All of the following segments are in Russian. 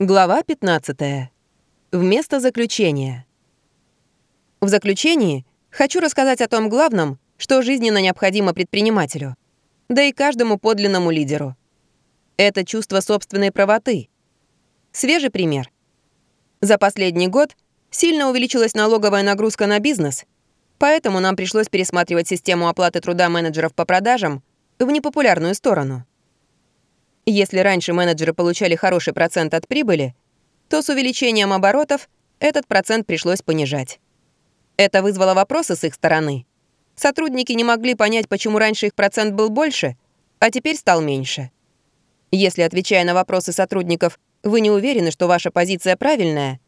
Глава 15. Вместо заключения. В заключении хочу рассказать о том главном, что жизненно необходимо предпринимателю, да и каждому подлинному лидеру. Это чувство собственной правоты. Свежий пример. За последний год сильно увеличилась налоговая нагрузка на бизнес, поэтому нам пришлось пересматривать систему оплаты труда менеджеров по продажам в непопулярную сторону. Если раньше менеджеры получали хороший процент от прибыли, то с увеличением оборотов этот процент пришлось понижать. Это вызвало вопросы с их стороны. Сотрудники не могли понять, почему раньше их процент был больше, а теперь стал меньше. Если, отвечая на вопросы сотрудников, вы не уверены, что ваша позиция правильная,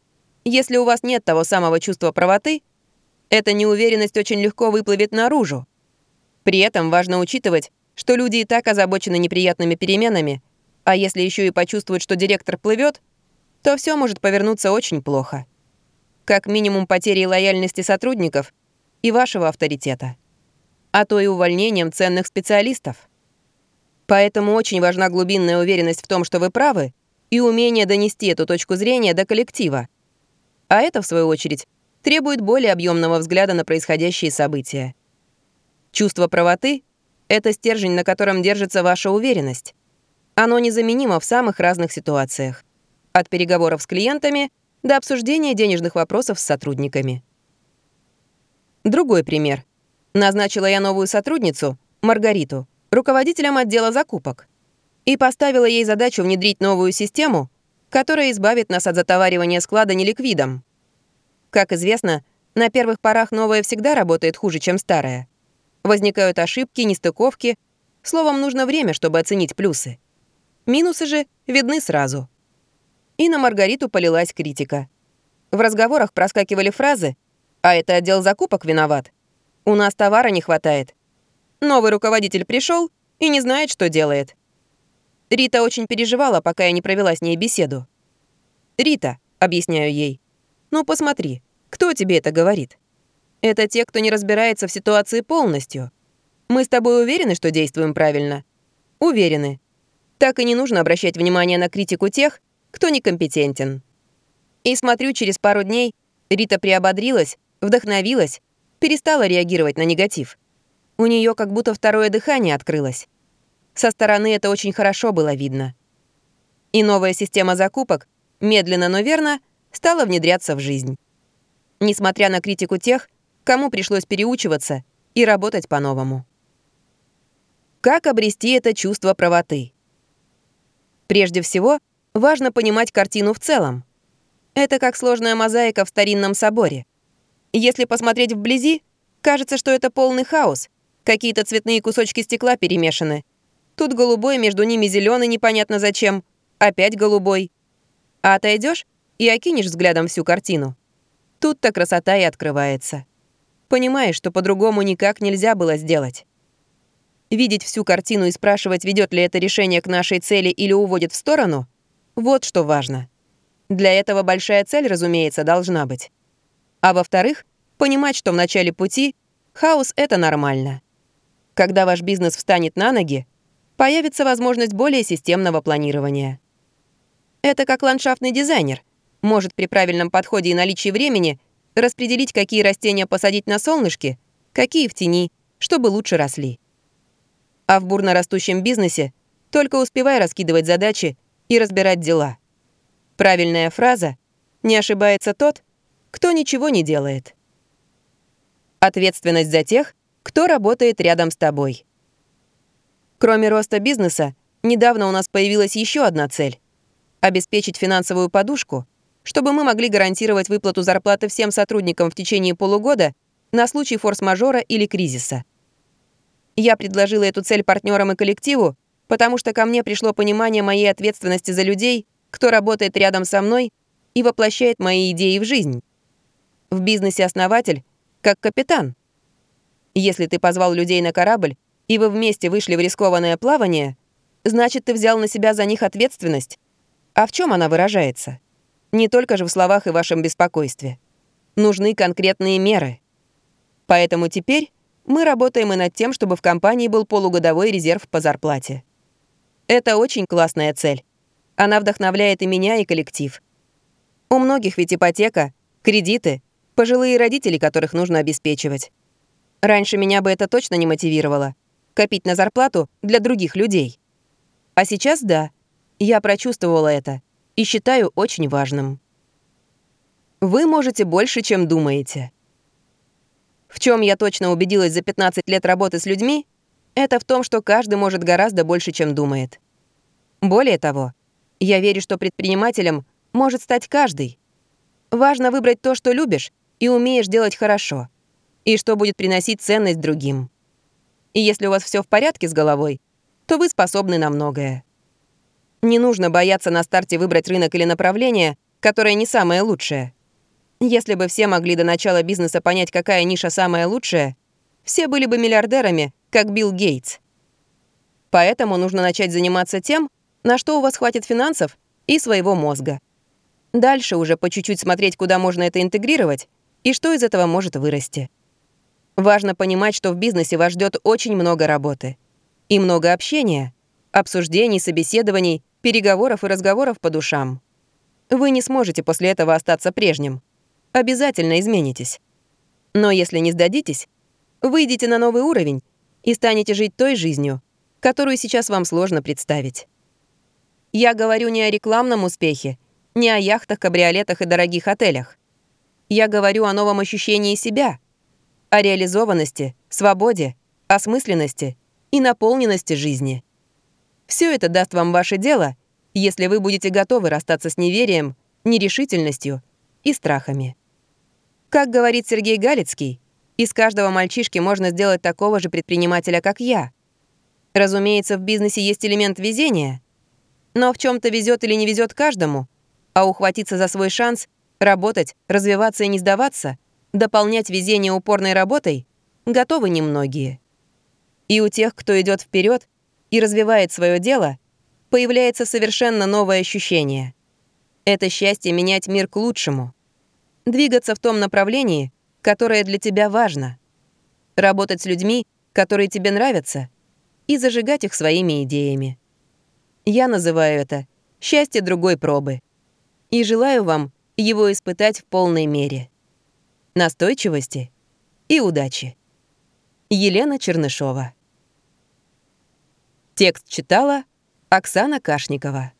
если у вас нет того самого чувства правоты, эта неуверенность очень легко выплывет наружу. При этом важно учитывать, что люди и так озабочены неприятными переменами, а если еще и почувствуют, что директор плывет, то все может повернуться очень плохо. Как минимум потерей лояльности сотрудников и вашего авторитета. А то и увольнением ценных специалистов. Поэтому очень важна глубинная уверенность в том, что вы правы, и умение донести эту точку зрения до коллектива. А это, в свою очередь, требует более объемного взгляда на происходящие события. Чувство правоты — это стержень, на котором держится ваша уверенность. Оно незаменимо в самых разных ситуациях. От переговоров с клиентами до обсуждения денежных вопросов с сотрудниками. Другой пример. Назначила я новую сотрудницу, Маргариту, руководителем отдела закупок. И поставила ей задачу внедрить новую систему, которая избавит нас от затоваривания склада неликвидом. Как известно, на первых порах новое всегда работает хуже, чем старое. Возникают ошибки, нестыковки. Словом, нужно время, чтобы оценить плюсы. Минусы же видны сразу. И на Маргариту полилась критика. В разговорах проскакивали фразы «А это отдел закупок виноват», «У нас товара не хватает», «Новый руководитель пришел и не знает, что делает». Рита очень переживала, пока я не провела с ней беседу. «Рита», — объясняю ей, — «ну посмотри, кто тебе это говорит? Это те, кто не разбирается в ситуации полностью. Мы с тобой уверены, что действуем правильно?» «Уверены. Так и не нужно обращать внимание на критику тех, кто некомпетентен. И смотрю, через пару дней Рита приободрилась, вдохновилась, перестала реагировать на негатив. У нее как будто второе дыхание открылось. Со стороны это очень хорошо было видно. И новая система закупок, медленно, но верно, стала внедряться в жизнь. Несмотря на критику тех, кому пришлось переучиваться и работать по-новому. Как обрести это чувство правоты? Прежде всего, важно понимать картину в целом. Это как сложная мозаика в старинном соборе. Если посмотреть вблизи, кажется, что это полный хаос. Какие-то цветные кусочки стекла перемешаны. Тут голубой, между ними зеленый непонятно зачем. Опять голубой. А отойдешь и окинешь взглядом всю картину. Тут-то красота и открывается. Понимаешь, что по-другому никак нельзя было сделать. Видеть всю картину и спрашивать, ведет ли это решение к нашей цели или уводит в сторону — вот что важно. Для этого большая цель, разумеется, должна быть. А во-вторых, понимать, что в начале пути хаос — это нормально. Когда ваш бизнес встанет на ноги, появится возможность более системного планирования. Это как ландшафтный дизайнер может при правильном подходе и наличии времени распределить, какие растения посадить на солнышке, какие в тени, чтобы лучше росли. А в бурно растущем бизнесе только успевай раскидывать задачи и разбирать дела. Правильная фраза «Не ошибается тот, кто ничего не делает». Ответственность за тех, кто работает рядом с тобой. Кроме роста бизнеса, недавно у нас появилась еще одна цель — обеспечить финансовую подушку, чтобы мы могли гарантировать выплату зарплаты всем сотрудникам в течение полугода на случай форс-мажора или кризиса. Я предложила эту цель партнерам и коллективу, потому что ко мне пришло понимание моей ответственности за людей, кто работает рядом со мной и воплощает мои идеи в жизнь. В бизнесе основатель как капитан. Если ты позвал людей на корабль, и вы вместе вышли в рискованное плавание, значит, ты взял на себя за них ответственность. А в чем она выражается? Не только же в словах и вашем беспокойстве. Нужны конкретные меры. Поэтому теперь мы работаем и над тем, чтобы в компании был полугодовой резерв по зарплате. Это очень классная цель. Она вдохновляет и меня, и коллектив. У многих ведь ипотека, кредиты, пожилые родители, которых нужно обеспечивать. Раньше меня бы это точно не мотивировало — копить на зарплату для других людей. А сейчас да, я прочувствовала это и считаю очень важным. Вы можете больше, чем думаете. В чем я точно убедилась за 15 лет работы с людьми, это в том, что каждый может гораздо больше, чем думает. Более того, я верю, что предпринимателем может стать каждый. Важно выбрать то, что любишь и умеешь делать хорошо, и что будет приносить ценность другим. И если у вас все в порядке с головой, то вы способны на многое. Не нужно бояться на старте выбрать рынок или направление, которое не самое лучшее. Если бы все могли до начала бизнеса понять, какая ниша самая лучшая, все были бы миллиардерами, как Билл Гейтс. Поэтому нужно начать заниматься тем, на что у вас хватит финансов и своего мозга. Дальше уже по чуть-чуть смотреть, куда можно это интегрировать и что из этого может вырасти. Важно понимать, что в бизнесе вас ждет очень много работы. И много общения, обсуждений, собеседований, переговоров и разговоров по душам. Вы не сможете после этого остаться прежним обязательно изменитесь. Но если не сдадитесь, выйдете на новый уровень и станете жить той жизнью, которую сейчас вам сложно представить. Я говорю не о рекламном успехе, не о яхтах, кабриолетах и дорогих отелях. Я говорю о новом ощущении себя, о реализованности, свободе, осмысленности и наполненности жизни. Все это даст вам ваше дело, если вы будете готовы расстаться с неверием, нерешительностью и страхами. Как говорит Сергей Галицкий, из каждого мальчишки можно сделать такого же предпринимателя, как я. Разумеется, в бизнесе есть элемент везения. Но в чем то везет или не везет каждому, а ухватиться за свой шанс, работать, развиваться и не сдаваться, дополнять везение упорной работой готовы немногие. И у тех, кто идет вперед и развивает свое дело, появляется совершенно новое ощущение. Это счастье менять мир к лучшему — Двигаться в том направлении, которое для тебя важно. Работать с людьми, которые тебе нравятся, и зажигать их своими идеями. Я называю это «счастье другой пробы». И желаю вам его испытать в полной мере. Настойчивости и удачи. Елена Чернышова. Текст читала Оксана Кашникова.